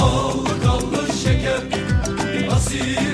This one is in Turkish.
Al kaldı şeker asil